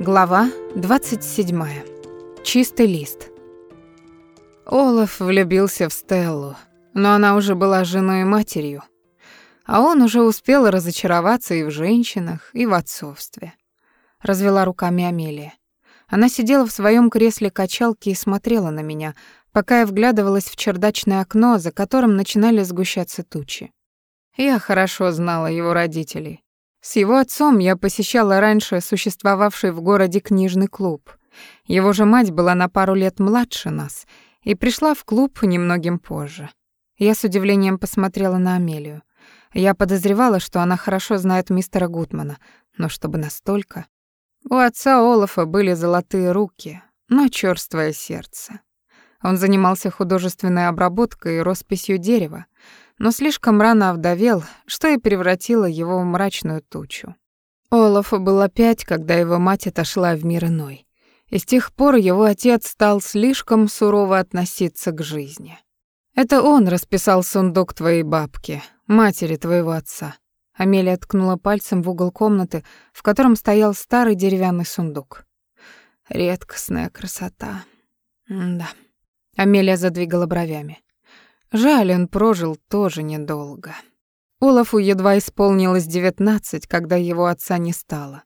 Глава 27. Чистый лист. Олаф влюбился в Стеллу, но она уже была женой и матерью, а он уже успел разочароваться и в женщинах, и в отцовстве. Развела руками Амелия. Она сидела в своем кресле качалки и смотрела на меня, пока я вглядывалась в чердачное окно, за которым начинали сгущаться тучи. Я хорошо знала его родителей. С его отцом я посещала раньше существовавший в городе книжный клуб. Его же мать была на пару лет младше нас и пришла в клуб немногим позже. Я с удивлением посмотрела на Амелию. Я подозревала, что она хорошо знает мистера Гутмана, но чтобы настолько... У отца Олафа были золотые руки, но чёрствое сердце. Он занимался художественной обработкой и росписью дерева, но слишком рано овдовел, что и превратило его в мрачную тучу. Олафу было пять, когда его мать отошла в мир иной. И с тех пор его отец стал слишком сурово относиться к жизни. Это он расписал сундук твоей бабки, матери твоего отца. Амелия ткнула пальцем в угол комнаты, в котором стоял старый деревянный сундук. Редкостная красота. М да. Амелия задвигала бровями. Жаль, он прожил тоже недолго. Олафу едва исполнилось девятнадцать, когда его отца не стало.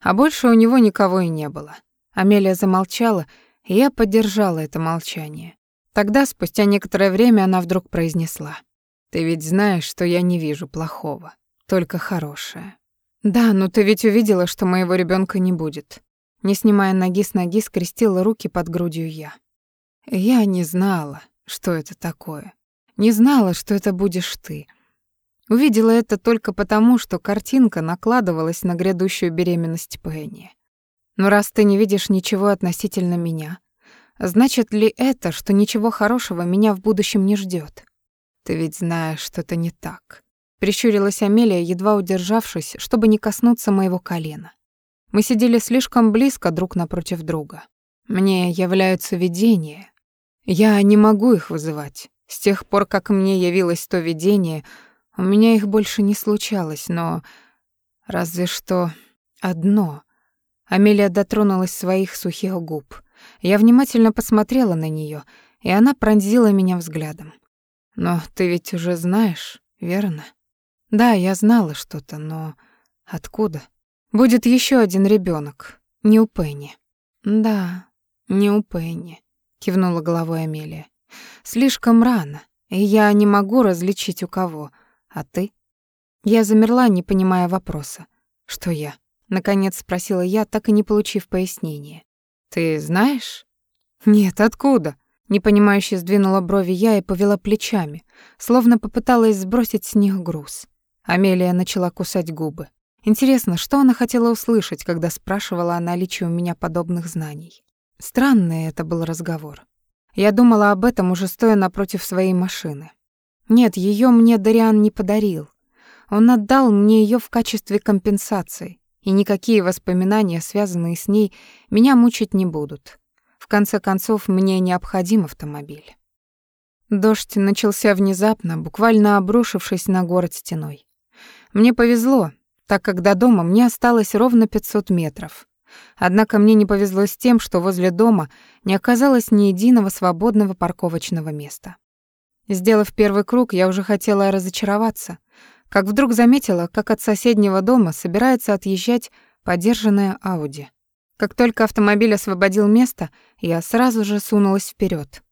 А больше у него никого и не было. Амелия замолчала, и я поддержала это молчание. Тогда, спустя некоторое время, она вдруг произнесла. «Ты ведь знаешь, что я не вижу плохого, только хорошее». «Да, но ты ведь увидела, что моего ребенка не будет». Не снимая ноги с ноги, скрестила руки под грудью я. Я не знала, что это такое. Не знала, что это будешь ты. Увидела это только потому, что картинка накладывалась на грядущую беременность Пенни. Но раз ты не видишь ничего относительно меня, значит ли это, что ничего хорошего меня в будущем не ждет? Ты ведь знаешь, что это не так. Прищурилась Амелия, едва удержавшись, чтобы не коснуться моего колена. Мы сидели слишком близко друг напротив друга. Мне являются видения. Я не могу их вызывать. С тех пор, как мне явилось то видение, у меня их больше не случалось, но разве что одно. Амелия дотронулась своих сухих губ. Я внимательно посмотрела на нее, и она пронзила меня взглядом. Но ты ведь уже знаешь, верно? Да, я знала что-то, но откуда? Будет еще один ребенок, не у Пенни. Да, не у Пенни, кивнула головой Амелия. Слишком рано, и я не могу различить у кого. А ты? Я замерла, не понимая вопроса. Что я? Наконец спросила я, так и не получив пояснения. Ты знаешь? Нет, откуда? Непонимающе сдвинула брови я и повела плечами, словно попыталась сбросить с них груз. Амелия начала кусать губы. Интересно, что она хотела услышать, когда спрашивала о наличии у меня подобных знаний. Странный это был разговор. Я думала об этом, уже стоя напротив своей машины. Нет, ее мне Дариан не подарил. Он отдал мне ее в качестве компенсации, и никакие воспоминания, связанные с ней, меня мучить не будут. В конце концов, мне необходим автомобиль. Дождь начался внезапно, буквально обрушившись на город стеной. Мне повезло, так как до дома мне осталось ровно 500 метров. Однако мне не повезло с тем, что возле дома не оказалось ни единого свободного парковочного места. Сделав первый круг, я уже хотела разочароваться, как вдруг заметила, как от соседнего дома собирается отъезжать подержанная Ауди. Как только автомобиль освободил место, я сразу же сунулась вперед.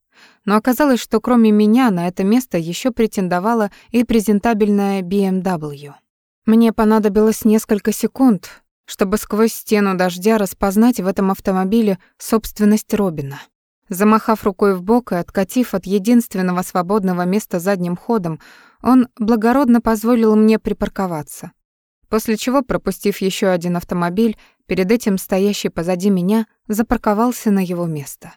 Но оказалось, что кроме меня на это место еще претендовала и презентабельная BMW. Мне понадобилось несколько секунд, чтобы сквозь стену дождя распознать в этом автомобиле собственность Робина. Замахав рукой в бок и откатив от единственного свободного места задним ходом, он благородно позволил мне припарковаться. После чего, пропустив еще один автомобиль, перед этим стоящий позади меня, запарковался на его место.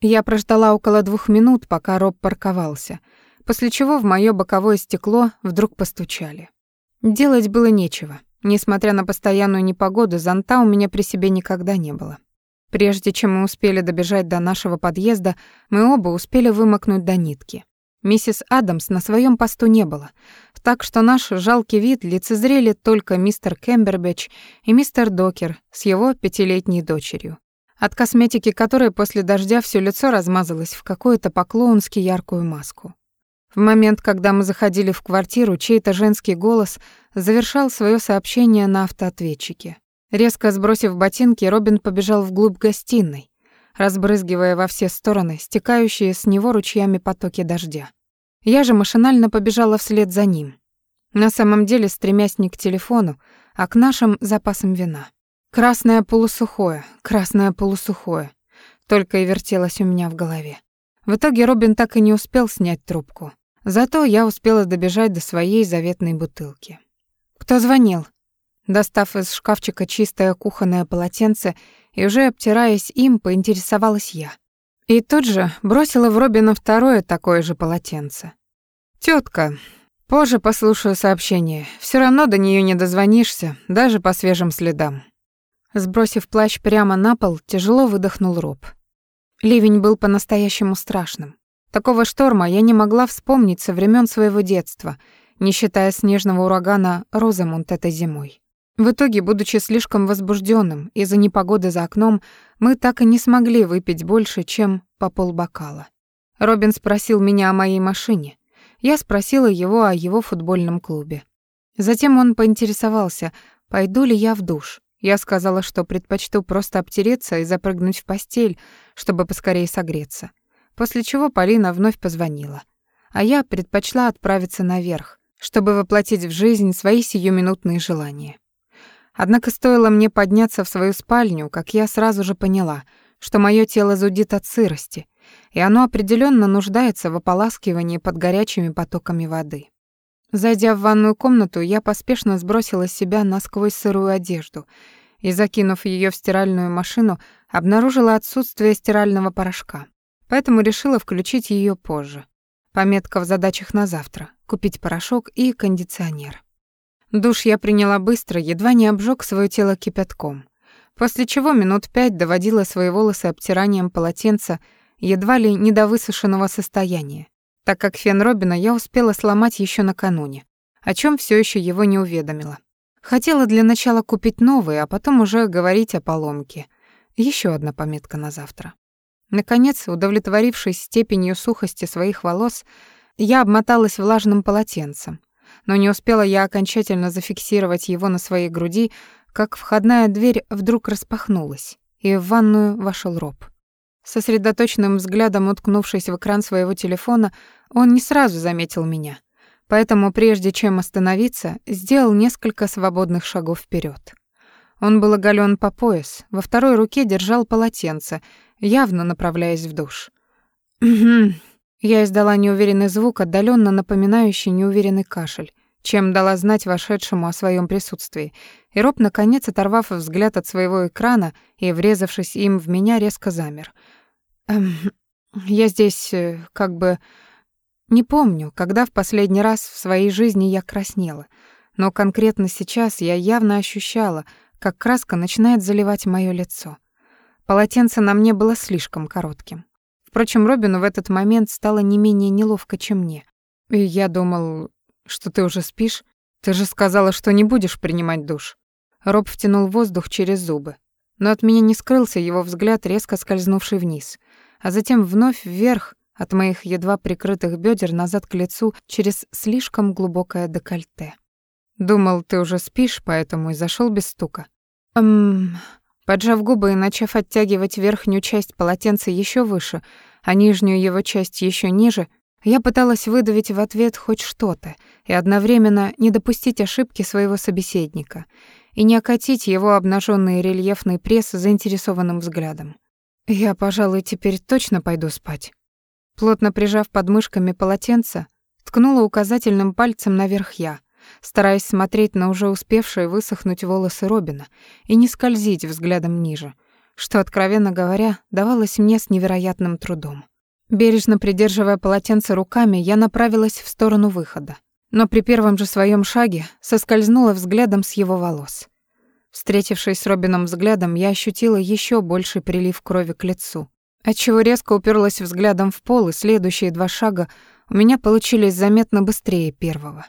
Я прождала около двух минут, пока Роб парковался, после чего в моё боковое стекло вдруг постучали. Делать было нечего. Несмотря на постоянную непогоду, зонта у меня при себе никогда не было. Прежде чем мы успели добежать до нашего подъезда, мы оба успели вымокнуть до нитки. Миссис Адамс на своем посту не было, так что наш жалкий вид лицезрели только мистер Кембербэтч и мистер Докер с его пятилетней дочерью, от косметики которой после дождя все лицо размазалось в какую-то по-клоунски яркую маску. В момент, когда мы заходили в квартиру, чей-то женский голос завершал свое сообщение на автоответчике. Резко сбросив ботинки, Робин побежал вглубь гостиной, разбрызгивая во все стороны стекающие с него ручьями потоки дождя. Я же машинально побежала вслед за ним. На самом деле стремясь не к телефону, а к нашим запасам вина. Красное полусухое, красное полусухое. Только и вертелось у меня в голове. В итоге Робин так и не успел снять трубку. Зато я успела добежать до своей заветной бутылки. «Кто звонил?» Достав из шкафчика чистое кухонное полотенце и уже обтираясь им, поинтересовалась я. И тут же бросила в Робина второе такое же полотенце. «Тётка, позже послушаю сообщение. Всё равно до неё не дозвонишься, даже по свежим следам». Сбросив плащ прямо на пол, тяжело выдохнул Роб. Ливень был по-настоящему страшным. Такого шторма я не могла вспомнить со времен своего детства, не считая снежного урагана Розамунд этой зимой. В итоге, будучи слишком возбужденным из-за непогоды за окном, мы так и не смогли выпить больше, чем по полбокала. Робин спросил меня о моей машине. Я спросила его о его футбольном клубе. Затем он поинтересовался, пойду ли я в душ. Я сказала, что предпочту просто обтереться и запрыгнуть в постель, чтобы поскорее согреться. После чего Полина вновь позвонила. А я предпочла отправиться наверх, чтобы воплотить в жизнь свои сиюминутные желания. Однако стоило мне подняться в свою спальню, как я сразу же поняла, что мое тело зудит от сырости, и оно определенно нуждается в ополаскивании под горячими потоками воды. Зайдя в ванную комнату, я поспешно сбросила с себя насквозь сырую одежду и, закинув ее в стиральную машину, обнаружила отсутствие стирального порошка. Поэтому решила включить ее позже. Пометка в задачах на завтра — купить порошок и кондиционер. Душ я приняла быстро, едва не обжег свое тело кипятком, после чего минут пять доводила свои волосы обтиранием полотенца едва ли не до высушенного состояния, так как фен Робина я успела сломать еще накануне, о чем все еще его не уведомила. Хотела для начала купить новые, а потом уже говорить о поломке. Еще одна пометка на завтра. Наконец, удовлетворившись степенью сухости своих волос, я обмоталась влажным полотенцем, но не успела я окончательно зафиксировать его на своей груди, как входная дверь вдруг распахнулась, и в ванную вошел Роб. Сосредоточенным взглядом уткнувшись в экран своего телефона, он не сразу заметил меня, поэтому прежде чем остановиться, сделал несколько свободных шагов вперед. Он был оголен по пояс, во второй руке держал полотенце, явно направляясь в душ. Я издала неуверенный звук, отдаленно напоминающий неуверенный кашель, чем дала знать вошедшему о своем присутствии. И Роб, наконец, оторвав взгляд от своего экрана и врезавшись им в меня, резко замер. «Эм, я здесь э, как бы... Не помню, когда в последний раз в своей жизни я краснела, но конкретно сейчас я явно ощущала, как краска начинает заливать моё лицо. Полотенце на мне было слишком коротким. Впрочем, Робину в этот момент стало не менее неловко, чем мне. И я думал, что ты уже спишь. Ты же сказала, что не будешь принимать душ. Роб втянул воздух через зубы. Но от меня не скрылся его взгляд, резко скользнувший вниз, а затем вновь вверх от моих едва прикрытых бедер назад к лицу через слишком глубокое декольте. Думал, ты уже спишь, поэтому и зашел без стука. Эм, Поджав губы и начав оттягивать верхнюю часть полотенца еще выше, а нижнюю его часть еще ниже, я пыталась выдавить в ответ хоть что-то и одновременно не допустить ошибки своего собеседника и не окатить его обнаженный рельефный пресс заинтересованным взглядом. Я, пожалуй, теперь точно пойду спать. Плотно прижав подмышками полотенце, ткнула указательным пальцем наверх я, стараясь смотреть на уже успевшие высохнуть волосы Робина и не скользить взглядом ниже, что, откровенно говоря, давалось мне с невероятным трудом. Бережно придерживая полотенце руками, я направилась в сторону выхода, но при первом же своем шаге соскользнула взглядом с его волос. Встретившись с Робином взглядом, я ощутила еще больший прилив крови к лицу, отчего резко уперлась взглядом в пол, и следующие два шага у меня получились заметно быстрее первого.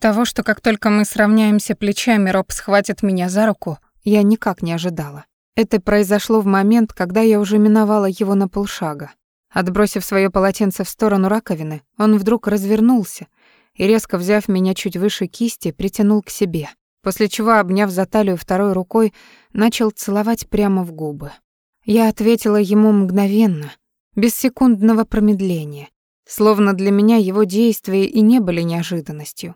Того, что как только мы сравняемся плечами, Роб схватит меня за руку, я никак не ожидала. Это произошло в момент, когда я уже миновала его на полшага. Отбросив свое полотенце в сторону раковины, он вдруг развернулся и, резко взяв меня чуть выше кисти, притянул к себе, после чего, обняв за талию второй рукой, начал целовать прямо в губы. Я ответила ему мгновенно, без секундного промедления, словно для меня его действия и не были неожиданностью.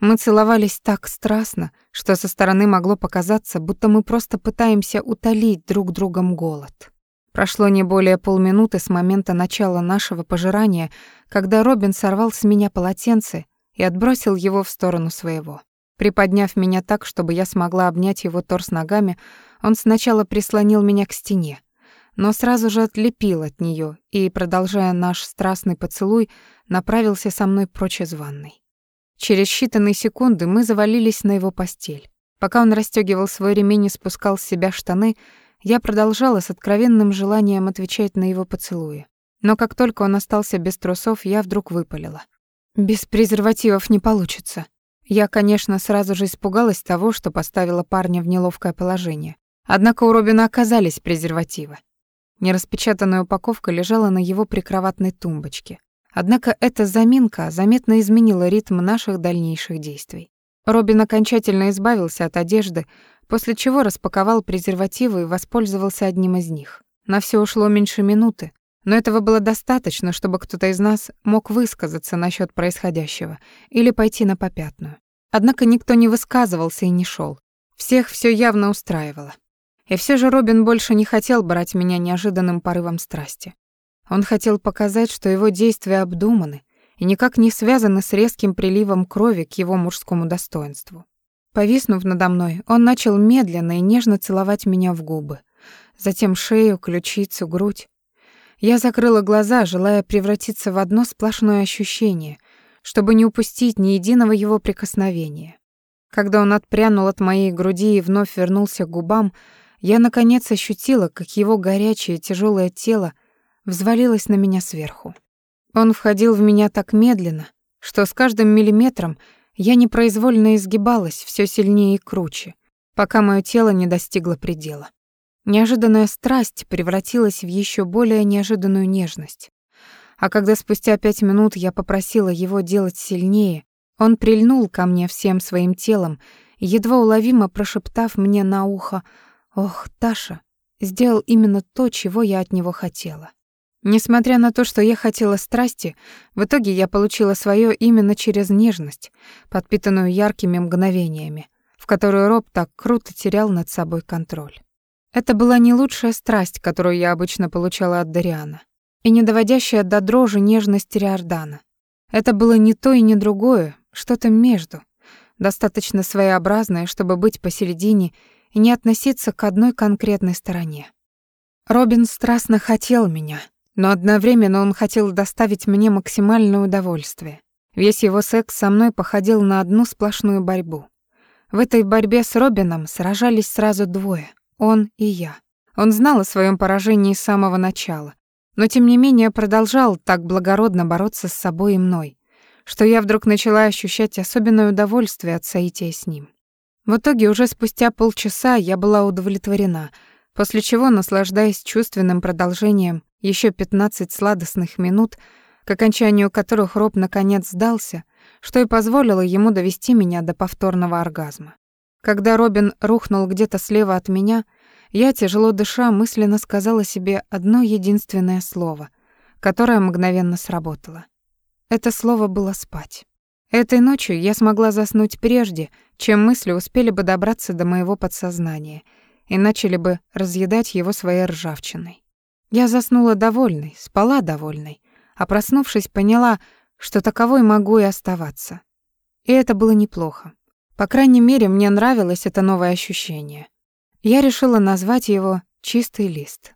Мы целовались так страстно, что со стороны могло показаться, будто мы просто пытаемся утолить друг другом голод. Прошло не более полминуты с момента начала нашего пожирания, когда Робин сорвал с меня полотенце и отбросил его в сторону своего. Приподняв меня так, чтобы я смогла обнять его торс ногами, он сначала прислонил меня к стене, но сразу же отлепил от нее и, продолжая наш страстный поцелуй, направился со мной прочь из ванной. Через считанные секунды мы завалились на его постель. Пока он расстёгивал свой ремень и спускал с себя штаны, я продолжала с откровенным желанием отвечать на его поцелуи. Но как только он остался без трусов, я вдруг выпалила. «Без презервативов не получится». Я, конечно, сразу же испугалась того, что поставила парня в неловкое положение. Однако у Робина оказались презервативы. Нераспечатанная упаковка лежала на его прикроватной тумбочке. Однако эта заминка заметно изменила ритм наших дальнейших действий. Робин окончательно избавился от одежды, после чего распаковал презервативы и воспользовался одним из них. На все ушло меньше минуты, но этого было достаточно, чтобы кто-то из нас мог высказаться насчет происходящего или пойти на попятную. Однако никто не высказывался и не шел. Всех все явно устраивало. И все же Робин больше не хотел брать меня неожиданным порывом страсти. Он хотел показать, что его действия обдуманы и никак не связаны с резким приливом крови к его мужскому достоинству. Повиснув надо мной, он начал медленно и нежно целовать меня в губы, затем шею, ключицу, грудь. Я закрыла глаза, желая превратиться в одно сплошное ощущение, чтобы не упустить ни единого его прикосновения. Когда он отпрянул от моей груди и вновь вернулся к губам, я наконец ощутила, как его горячее тяжелое тело взвалилась на меня сверху. Он входил в меня так медленно, что с каждым миллиметром я непроизвольно изгибалась все сильнее и круче, пока мое тело не достигло предела. Неожиданная страсть превратилась в еще более неожиданную нежность. А когда спустя пять минут я попросила его делать сильнее, он прильнул ко мне всем своим телом, едва уловимо прошептав мне на ухо «Ох, Таша», сделал именно то, чего я от него хотела. Несмотря на то, что я хотела страсти, в итоге я получила свое именно через нежность, подпитанную яркими мгновениями, в которую Роб так круто терял над собой контроль. Это была не лучшая страсть, которую я обычно получала от Дариана, и не доводящая до дрожи нежность Риордана. Это было не то и не другое, что-то между, достаточно своеобразное, чтобы быть посередине и не относиться к одной конкретной стороне. Робин страстно хотел меня — но одновременно он хотел доставить мне максимальное удовольствие. Весь его секс со мной походил на одну сплошную борьбу. В этой борьбе с Робином сражались сразу двое — он и я. Он знал о своем поражении с самого начала, но тем не менее продолжал так благородно бороться с собой и мной, что я вдруг начала ощущать особенное удовольствие от соития с ним. В итоге уже спустя полчаса я была удовлетворена, после чего, наслаждаясь чувственным продолжением, еще 15 сладостных минут, к окончанию которых Роб наконец сдался, что и позволило ему довести меня до повторного оргазма. Когда Робин рухнул где-то слева от меня, я, тяжело дыша, мысленно сказала себе одно единственное слово, которое мгновенно сработало. Это слово было «спать». Этой ночью я смогла заснуть прежде, чем мысли успели бы добраться до моего подсознания и начали бы разъедать его своей ржавчиной. Я заснула довольной, спала довольной, а проснувшись, поняла, что таковой могу и оставаться. И это было неплохо. По крайней мере, мне нравилось это новое ощущение. Я решила назвать его «чистый лист».